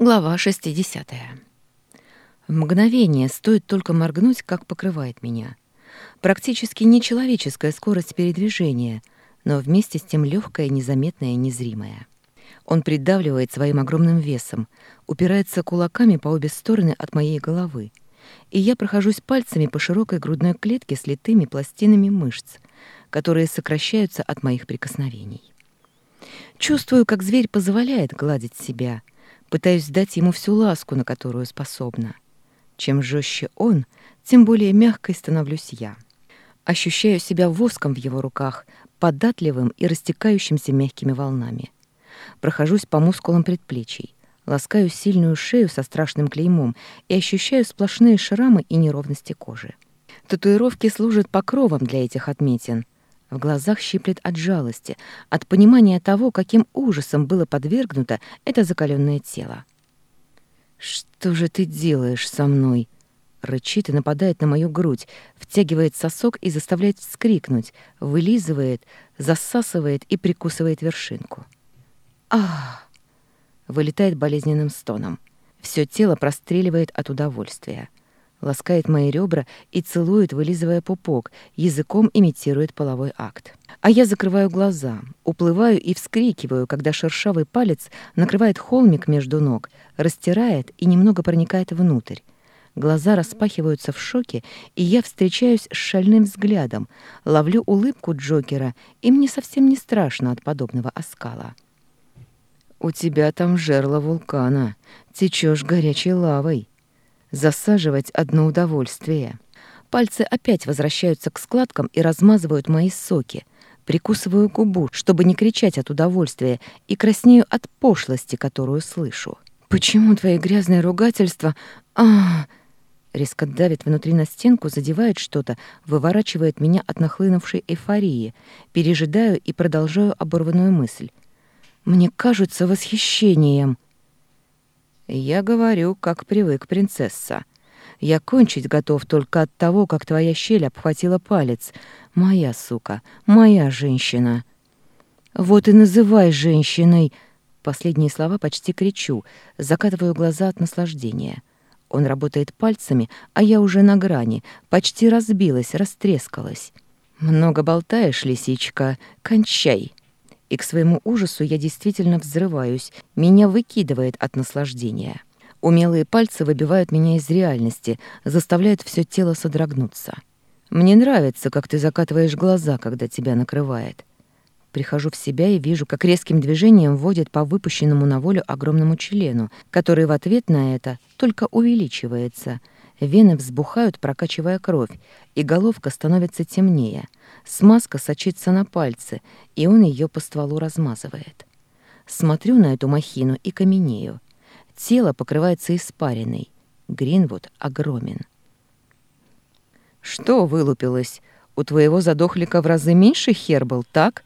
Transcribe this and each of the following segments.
Глава 60. В мгновение стоит только моргнуть, как покрывает меня. Практически нечеловеческая скорость передвижения, но вместе с тем легкая, незаметная и незримая. Он придавливает своим огромным весом, упирается кулаками по обе стороны от моей головы, и я прохожусь пальцами по широкой грудной клетке с литыми пластинами мышц, которые сокращаются от моих прикосновений. Чувствую, как зверь позволяет гладить себя — пытаюсь дать ему всю ласку, на которую способна. Чем жестче он, тем более мягкой становлюсь я. Ощущаю себя воском в его руках, податливым и растекающимся мягкими волнами. Прохожусь по мускулам предплечий, ласкаю сильную шею со страшным клеймом и ощущаю сплошные шрамы и неровности кожи. Татуировки служат покровом для этих отметин — в глазах щиплет от жалости, от понимания того, каким ужасом было подвергнуто это закаленное тело. «Что же ты делаешь со мной?» Рычит и нападает на мою грудь, втягивает сосок и заставляет вскрикнуть, вылизывает, засасывает и прикусывает вершинку. «Ах!» — вылетает болезненным стоном. Все тело простреливает от удовольствия ласкает мои ребра и целует, вылизывая пупок, языком имитирует половой акт. А я закрываю глаза, уплываю и вскрикиваю, когда шершавый палец накрывает холмик между ног, растирает и немного проникает внутрь. Глаза распахиваются в шоке, и я встречаюсь с шальным взглядом, ловлю улыбку Джокера, и мне совсем не страшно от подобного оскала. «У тебя там жерло вулкана, течешь горячей лавой», засаживать одно удовольствие. Пальцы опять возвращаются к складкам и размазывают мои соки. Прикусываю губу, чтобы не кричать от удовольствия, и краснею от пошлости, которую слышу. «Почему твои грязные ругательства...» а Резко давит внутри на стенку, задевает что-то, выворачивает меня от нахлынувшей эйфории. Пережидаю и продолжаю оборванную мысль. «Мне кажется восхищением...» Я говорю, как привык принцесса. Я кончить готов только от того, как твоя щель обхватила палец. Моя сука, моя женщина. Вот и называй женщиной. Последние слова почти кричу, закатываю глаза от наслаждения. Он работает пальцами, а я уже на грани, почти разбилась, растрескалась. Много болтаешь, лисичка, кончай и к своему ужасу я действительно взрываюсь, меня выкидывает от наслаждения. Умелые пальцы выбивают меня из реальности, заставляют все тело содрогнуться. Мне нравится, как ты закатываешь глаза, когда тебя накрывает. Прихожу в себя и вижу, как резким движением вводит по выпущенному на волю огромному члену, который в ответ на это только увеличивается — Вены взбухают, прокачивая кровь, и головка становится темнее. Смазка сочится на пальцы, и он ее по стволу размазывает. Смотрю на эту махину и каменею. Тело покрывается испариной. Гринвуд огромен. «Что вылупилось? У твоего задохлика в разы меньше хер был, так?»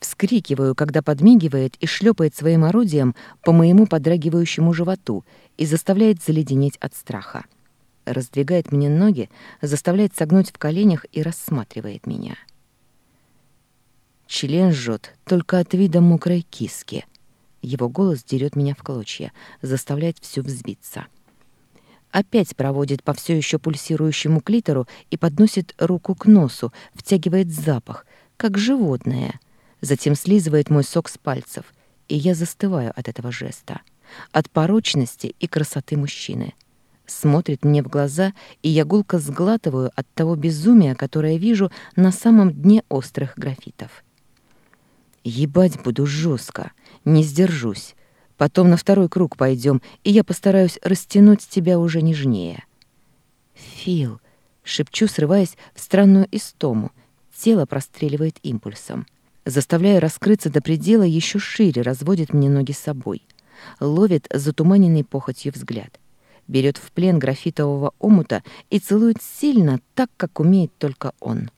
Вскрикиваю, когда подмигивает и шлепает своим орудием по моему подрагивающему животу и заставляет заледенеть от страха раздвигает мне ноги, заставляет согнуть в коленях и рассматривает меня. Член жжет только от вида мокрой киски. Его голос дерет меня в клочья, заставляет всю взбиться. Опять проводит по все еще пульсирующему клитору и подносит руку к носу, втягивает запах, как животное. Затем слизывает мой сок с пальцев, и я застываю от этого жеста, от порочности и красоты мужчины — смотрит мне в глаза, и я гулко сглатываю от того безумия, которое вижу на самом дне острых графитов. Ебать буду жестко, не сдержусь. Потом на второй круг пойдем, и я постараюсь растянуть тебя уже нежнее. Фил, шепчу, срываясь в странную истому. Тело простреливает импульсом. Заставляя раскрыться до предела, еще шире разводит мне ноги собой. Ловит затуманенный похотью взгляд — берет в плен графитового омута и целует сильно, так, как умеет только он.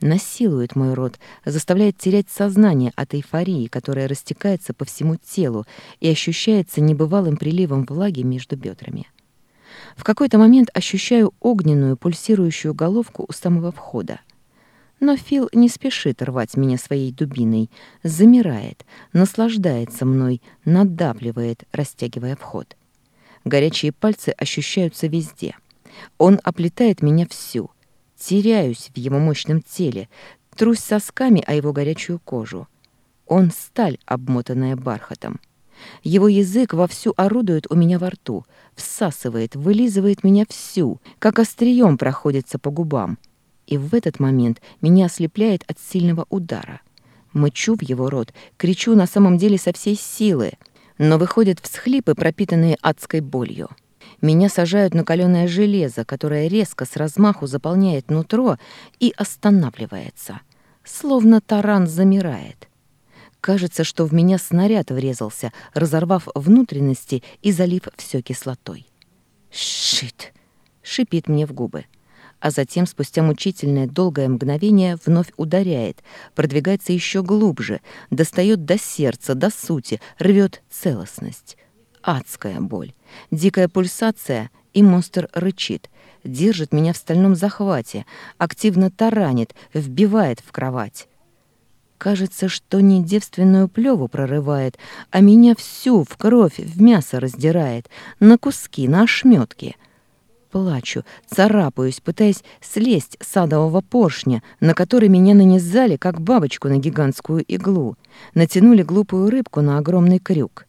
Насилует мой рот, заставляет терять сознание от эйфории, которая растекается по всему телу и ощущается небывалым приливом влаги между бедрами. В какой-то момент ощущаю огненную, пульсирующую головку у самого входа. Но Фил не спешит рвать меня своей дубиной, замирает, наслаждается мной, надавливает, растягивая вход. Горячие пальцы ощущаются везде. Он оплетает меня всю. Теряюсь в его мощном теле, трусь сосками о его горячую кожу. Он — сталь, обмотанная бархатом. Его язык вовсю орудует у меня во рту, всасывает, вылизывает меня всю, как острием проходится по губам. И в этот момент меня ослепляет от сильного удара. Мычу в его рот, кричу на самом деле со всей силы — но выходят всхлипы, пропитанные адской болью. Меня сажают на каленое железо, которое резко с размаху заполняет нутро и останавливается. Словно таран замирает. Кажется, что в меня снаряд врезался, разорвав внутренности и залив все кислотой. «Шит!» — шипит мне в губы а затем, спустя мучительное долгое мгновение, вновь ударяет, продвигается еще глубже, достает до сердца, до сути, рвет целостность. Адская боль, дикая пульсация, и монстр рычит, держит меня в стальном захвате, активно таранит, вбивает в кровать. Кажется, что не девственную плеву прорывает, а меня всю в кровь, в мясо раздирает, на куски, на ошметки — плачу, царапаюсь, пытаясь слезть с садового поршня, на который меня нанизали, как бабочку на гигантскую иглу. Натянули глупую рыбку на огромный крюк.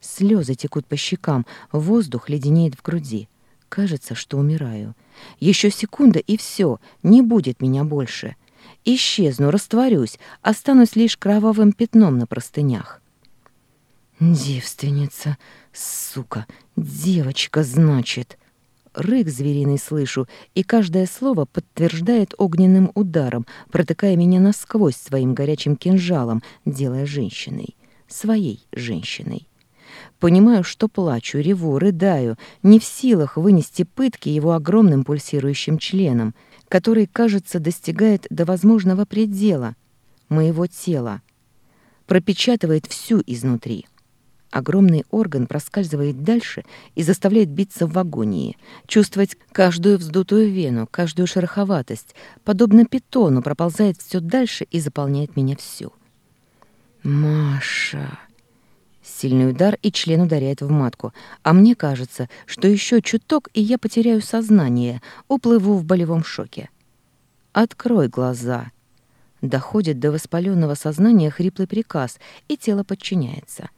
Слезы текут по щекам, воздух леденеет в груди. Кажется, что умираю. Еще секунда, и все, не будет меня больше. Исчезну, растворюсь, останусь лишь кровавым пятном на простынях. «Девственница, сука, девочка, значит!» рык звериный слышу, и каждое слово подтверждает огненным ударом, протыкая меня насквозь своим горячим кинжалом, делая женщиной, своей женщиной. Понимаю, что плачу, реву, рыдаю, не в силах вынести пытки его огромным пульсирующим членом, который, кажется, достигает до возможного предела моего тела, пропечатывает всю изнутри. Огромный орган проскальзывает дальше и заставляет биться в агонии, чувствовать каждую вздутую вену, каждую шероховатость, подобно питону проползает все дальше и заполняет меня всю. «Маша!» Сильный удар, и член ударяет в матку. А мне кажется, что еще чуток, и я потеряю сознание, уплыву в болевом шоке. «Открой глаза!» Доходит до воспаленного сознания хриплый приказ, и тело подчиняется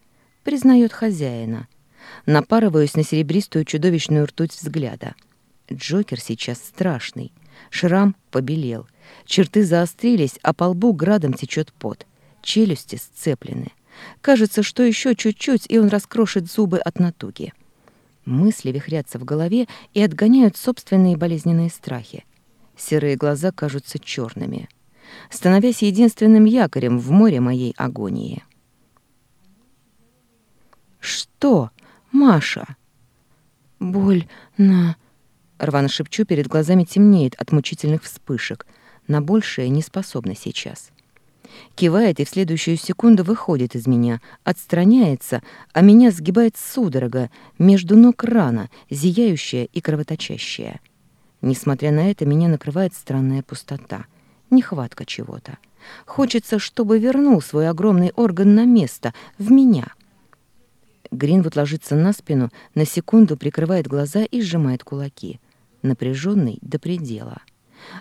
признает хозяина. Напарываюсь на серебристую чудовищную ртуть взгляда. Джокер сейчас страшный. Шрам побелел. Черты заострились, а по лбу градом течет пот. Челюсти сцеплены. Кажется, что еще чуть-чуть, и он раскрошит зубы от натуги. Мысли вихрятся в голове и отгоняют собственные болезненные страхи. Серые глаза кажутся черными, становясь единственным якорем в море моей агонии. «Что, Маша?» «Боль на...» Рвано шепчу, перед глазами темнеет от мучительных вспышек. На большее не способна сейчас. Кивает и в следующую секунду выходит из меня, отстраняется, а меня сгибает судорога, между ног рана, зияющая и кровоточащая. Несмотря на это, меня накрывает странная пустота, нехватка чего-то. Хочется, чтобы вернул свой огромный орган на место, в меня — Гринвуд ложится на спину, на секунду прикрывает глаза и сжимает кулаки. Напряженный до предела.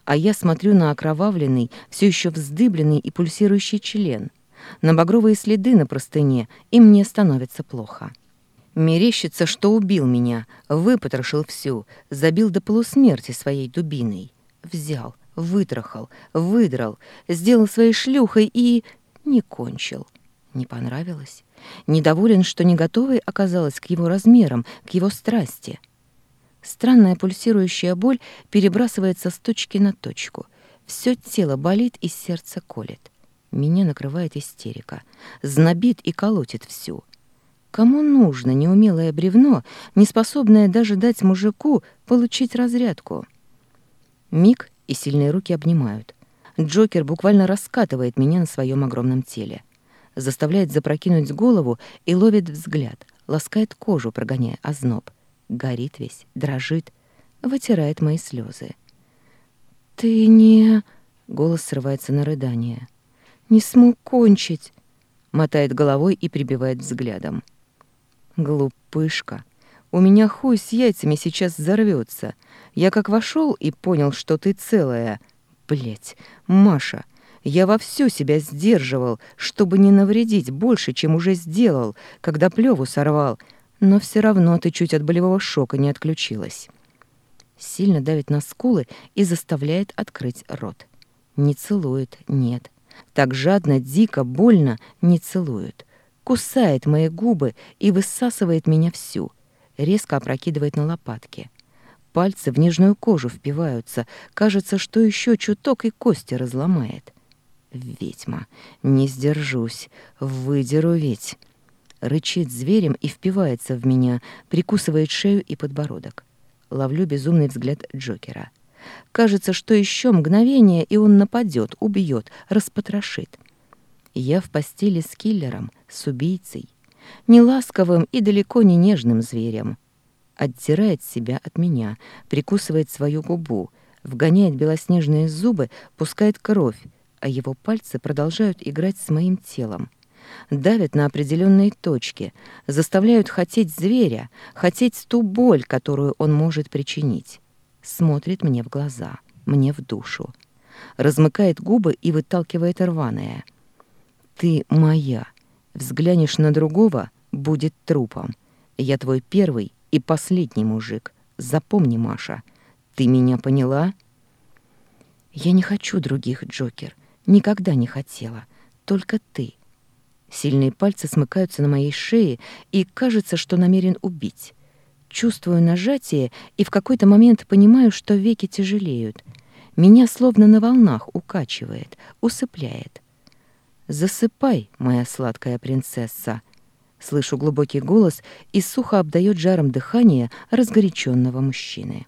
А я смотрю на окровавленный, все еще вздыбленный и пульсирующий член, на багровые следы на простыне, и мне становится плохо. Мерещится, что убил меня, выпотрошил всю, забил до полусмерти своей дубиной. Взял, вытрахал, выдрал, сделал своей шлюхой и... не кончил. Не понравилось? недоволен, что не готовой оказалась к его размерам, к его страсти. Странная пульсирующая боль перебрасывается с точки на точку. Все тело болит и сердце колет. Меня накрывает истерика. Знобит и колотит всю. Кому нужно неумелое бревно, не способное даже дать мужику получить разрядку? Миг и сильные руки обнимают. Джокер буквально раскатывает меня на своем огромном теле заставляет запрокинуть голову и ловит взгляд, ласкает кожу, прогоняя озноб. Горит весь, дрожит, вытирает мои слезы. «Ты не...» — голос срывается на рыдание. «Не смог кончить!» — мотает головой и прибивает взглядом. «Глупышка! У меня хуй с яйцами сейчас взорвется. Я как вошел и понял, что ты целая. Блять, Маша!» Я вовсю себя сдерживал, чтобы не навредить больше, чем уже сделал, когда плеву сорвал, но все равно ты чуть от болевого шока не отключилась. Сильно давит на скулы и заставляет открыть рот. Не целует, нет. Так жадно, дико, больно не целует. Кусает мои губы и высасывает меня всю. Резко опрокидывает на лопатки. Пальцы в нежную кожу впиваются. Кажется, что еще чуток и кости разломает ведьма. Не сдержусь, выдеру ведь. Рычит зверем и впивается в меня, прикусывает шею и подбородок. Ловлю безумный взгляд Джокера. Кажется, что еще мгновение, и он нападет, убьет, распотрошит. Я в постели с киллером, с убийцей, не ласковым и далеко не нежным зверем. Оттирает себя от меня, прикусывает свою губу, вгоняет белоснежные зубы, пускает кровь, а его пальцы продолжают играть с моим телом. Давят на определенные точки, заставляют хотеть зверя, хотеть ту боль, которую он может причинить. Смотрит мне в глаза, мне в душу. Размыкает губы и выталкивает рваное. «Ты моя. Взглянешь на другого — будет трупом. Я твой первый и последний мужик. Запомни, Маша. Ты меня поняла?» «Я не хочу других, Джокер. Никогда не хотела. Только ты. Сильные пальцы смыкаются на моей шее, и кажется, что намерен убить. Чувствую нажатие, и в какой-то момент понимаю, что веки тяжелеют. Меня словно на волнах укачивает, усыпляет. «Засыпай, моя сладкая принцесса!» Слышу глубокий голос и сухо обдает жаром дыхание разгоряченного мужчины.